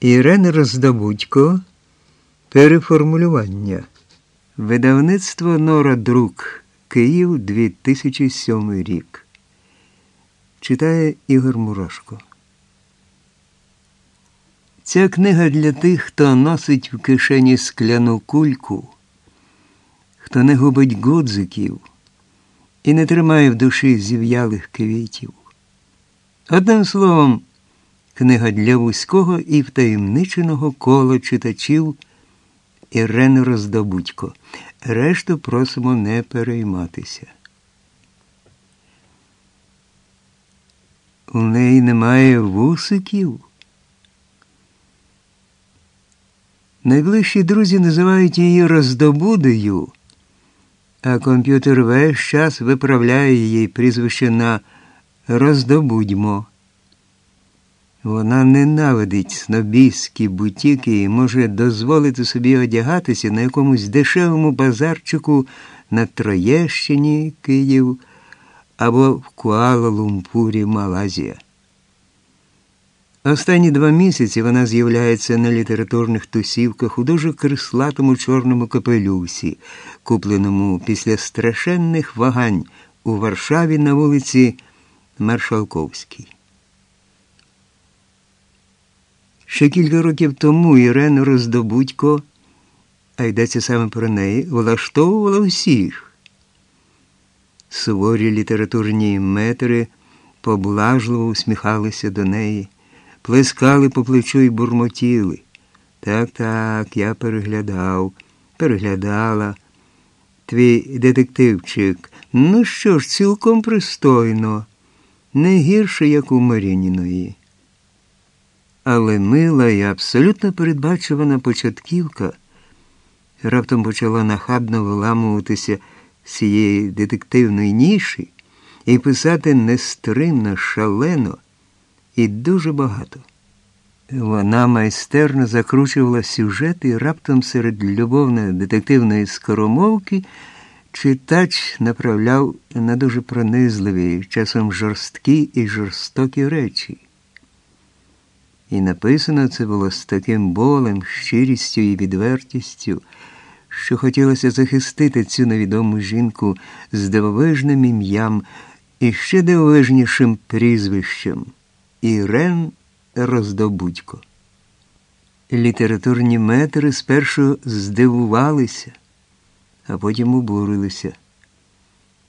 Ірена Роздобудько. Переформулювання. Видавництво Нора Друк. Київ 2007 рік. Читає Ігор Мурашко. Ця книга для тих, хто носить в кишені скляну кульку, хто не губить гудзиків і не тримає в душі зів'ялих квітів. Одним словом, книга для вузького і втаємниченого кола читачів Ірени Роздобудько. Решту просимо не перейматися. У неї немає вусиків. Найближчі друзі називають її роздобудею, а комп'ютер весь час виправляє її прізвище на роздобудьмо. Вона ненавидить снобійські бутіки і може дозволити собі одягатися на якомусь дешевому базарчику на Троєщині Київ або в Куала-Лумпурі Малазія. Останні два місяці вона з'являється на літературних тусівках у дуже крислатому чорному капелюсі, купленому після страшенних вагань у Варшаві на вулиці Маршалковській. Ще кілька років тому Ірена Роздобудько, а йдеться саме про неї, влаштовувала всіх. Суворі літературні метри поблажливо усміхалися до неї, плескали по плечу і бурмотіли. Так, так, я переглядав, переглядала. Твій детективчик, ну що ж, цілком пристойно, не гірше, як у Марініної. Але мила і абсолютно передбачувана початківка раптом почала нахабно виламуватися з цієї детективної ніші і писати нестримно, шалено і дуже багато. Вона майстерно закручувала сюжет і раптом серед любовної детективної скоромовки читач направляв на дуже пронизливі, часом жорсткі і жорстокі речі. І написано це було з таким болем, щирістю і відвертістю, що хотілося захистити цю невідому жінку з дивовижним ім'ям і ще дивовижнішим прізвищем Ірен Роздобудько. Літературні метри спершу здивувалися, а потім обурилися.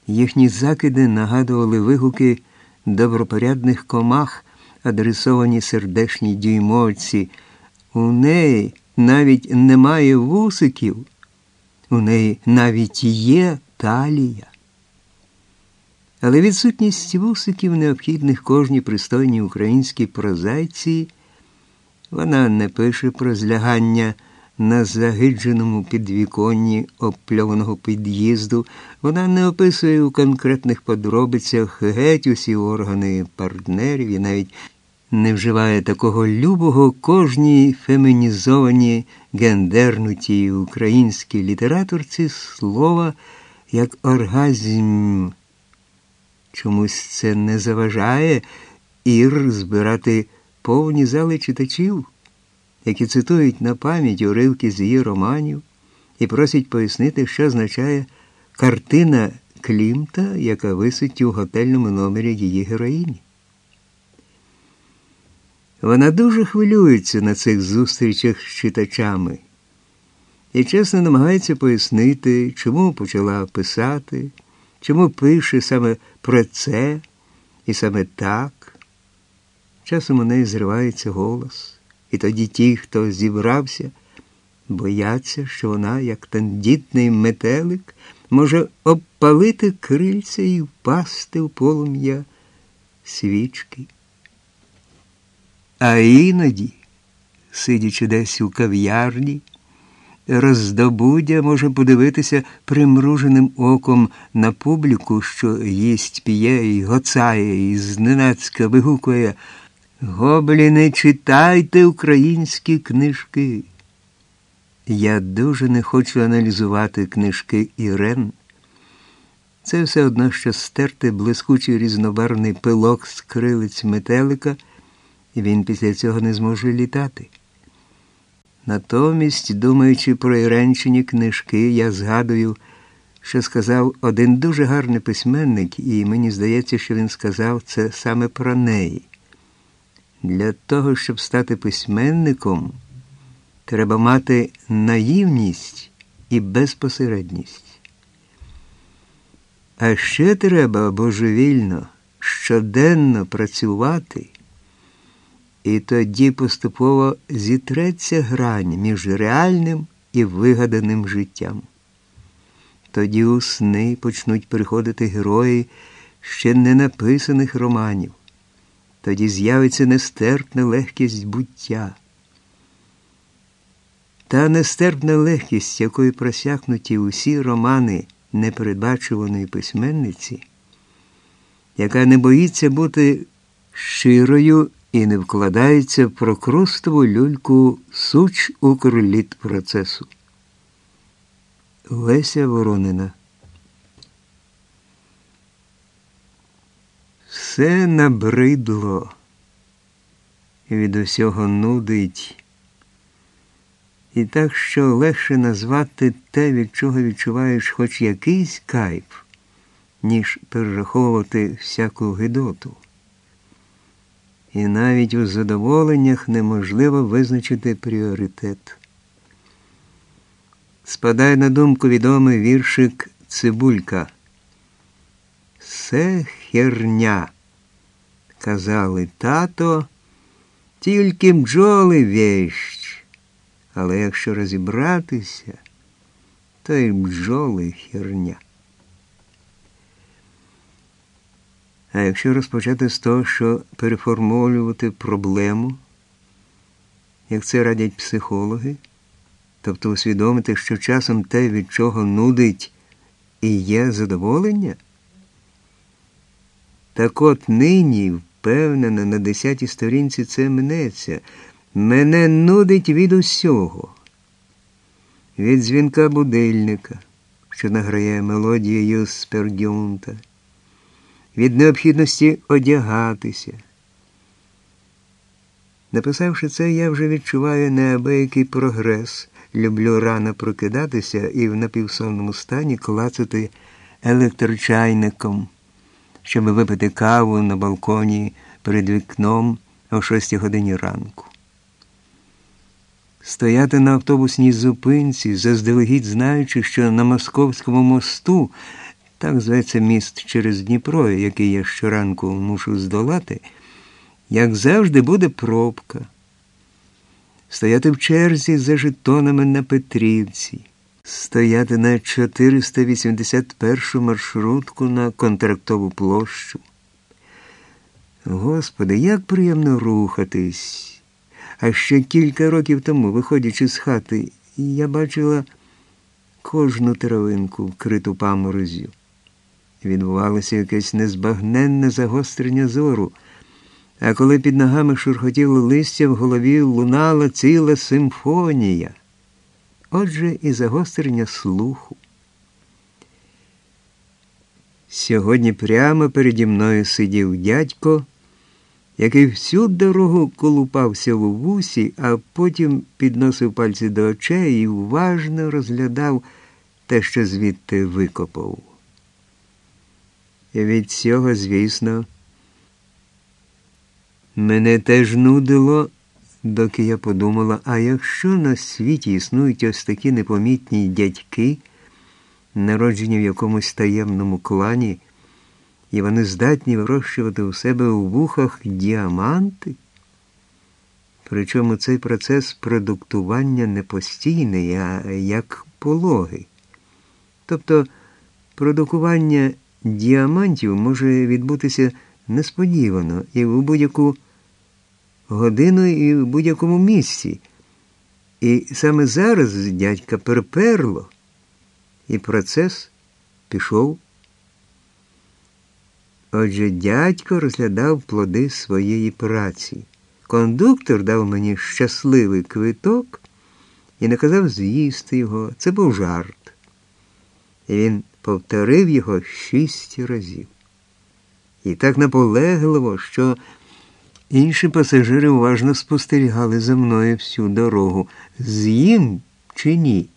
Їхні закиди нагадували вигуки добропорядних комах адресовані сердешній дюймовці. У неї навіть немає вусиків, у неї навіть є талія. Але відсутність вусиків, необхідних кожній пристойній українській прозайці, вона не пише про злягання на загидженому підвіконні опльованого під'їзду, вона не описує у конкретних подробицях геть усі органи партнерів і навіть не вживає такого любого кожній фемінізованій гендернутій українській літературці слова, як оргазм. Чомусь це не заважає ір збирати повні зали читачів, які цитують на пам'ять уривки з її романів і просять пояснити, що означає картина Клімта, яка висить у готельному номері її героїні. Вона дуже хвилюється на цих зустрічах з читачами і чесно намагається пояснити, чому почала писати, чому пише саме про це і саме так. Часом у неї зривається голос, і тоді ті, хто зібрався, бояться, що вона, як тендітний метелик, може обпалити крильця і впасти в полум'я свічки. А іноді, сидячи десь у кав'ярні, роздобудя може подивитися примруженим оком на публіку, що їсть п'є і гоцає, і зненацька вигукує Гобліни, читайте українські книжки. Я дуже не хочу аналізувати книжки Ірен. Це все одно, що стерти блискучий різнобарвний пилок з крилиць метелика і він після цього не зможе літати. Натомість, думаючи про Іренчині книжки, я згадую, що сказав один дуже гарний письменник, і мені здається, що він сказав це саме про неї. Для того, щоб стати письменником, треба мати наївність і безпосередність. А ще треба божевільно, щоденно працювати, і тоді поступово зітреться грань між реальним і вигаданим життям. Тоді у сни почнуть приходити герої ще не написаних романів, тоді з'явиться нестерпна легкість буття. Та нестерпна легкість, якою просякнуті усі романи непередбачуваної письменниці, яка не боїться бути щирою і не вкладається в прокрустову люльку суч укрліт процесу. Леся Воронина. Все набридло, від усього нудить. І так, що легше назвати те, від чого відчуваєш хоч якийсь кайф, ніж перераховувати всяку гидоту. І навіть у задоволеннях неможливо визначити пріоритет. Спадає на думку відомий віршик Цибулька. Все херня, казали тато, тільки бджоли вещ. Але якщо розібратися, то й бджоли херня. А якщо розпочати з того, що переформулювати проблему, як це радять психологи, тобто усвідомити, що часом те, від чого нудить і є задоволення, так от нині, впевнена, на десятій сторінці це минеться. Мене нудить від усього, від дзвінка будильника, що награє мелодією спергюнта, від необхідності одягатися. Написавши це, я вже відчуваю неабиякий прогрес, люблю рано прокидатися і в напівсонному стані клацати електрочайником, щоб випити каву на балконі перед вікном о 6 годині ранку стояти на автобусній зупинці, заздалегідь знаючи, що на Московському мосту, так зветься міст через Дніпро, який я щоранку мушу здолати, як завжди буде пробка. Стояти в черзі за жетонами на Петрівці, стояти на 481 маршрутку на контрактову площу. Господи, як приємно рухатись! А ще кілька років тому, виходячи з хати, я бачила кожну травинку, вкриту паморозю. Відбувалося якесь незбагненне загострення зору, а коли під ногами шурхотіло листя, в голові лунала ціла симфонія. Отже, і загострення слуху. Сьогодні прямо переді мною сидів дядько який всю дорогу колупався в вусі, а потім підносив пальці до очей і уважно розглядав те, що звідти викопав. Від цього, звісно, мене теж нудило, доки я подумала, а якщо на світі існують ось такі непомітні дядьки, народжені в якомусь таємному клані, і вони здатні вирощувати у себе у вухах діаманти. Причому цей процес продуктування не постійний, а як пологи. Тобто продукування діамантів може відбутися несподівано і в будь-яку годину і в будь-якому місці. І саме зараз дядька перперло, і процес пішов Отже, дядько розглядав плоди своєї праці. Кондуктор дав мені щасливий квиток і наказав з'їсти його. Це був жарт. І він повторив його шість разів. І так наполегливо, що Інші пасажири уважно спостерігали за мною всю дорогу. З'їм чи ні?